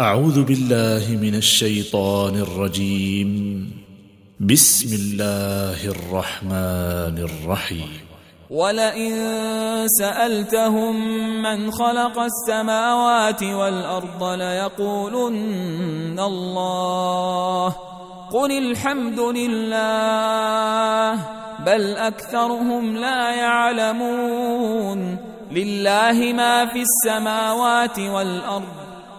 أعوذ بالله من الشيطان الرجيم. بسم الله الرحمن الرحيم. ولئن سألتهم من خلق السماوات والأرض ليقولن الله. قل الحمد لله بل أكثرهم لا يعلمون. لله ما في السماوات والأرض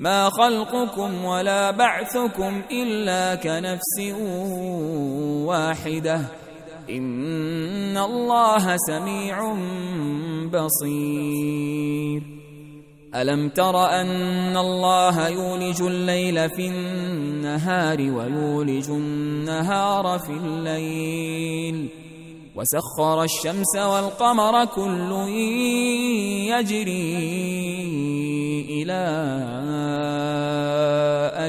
ما خلقكم ولا بعثكم إلا كنفس واحدة إن الله سميع بصير ألم تر أن الله يولج الليل في النهار ويولج النهار في الليل وسخر الشمس والقمر كل يجري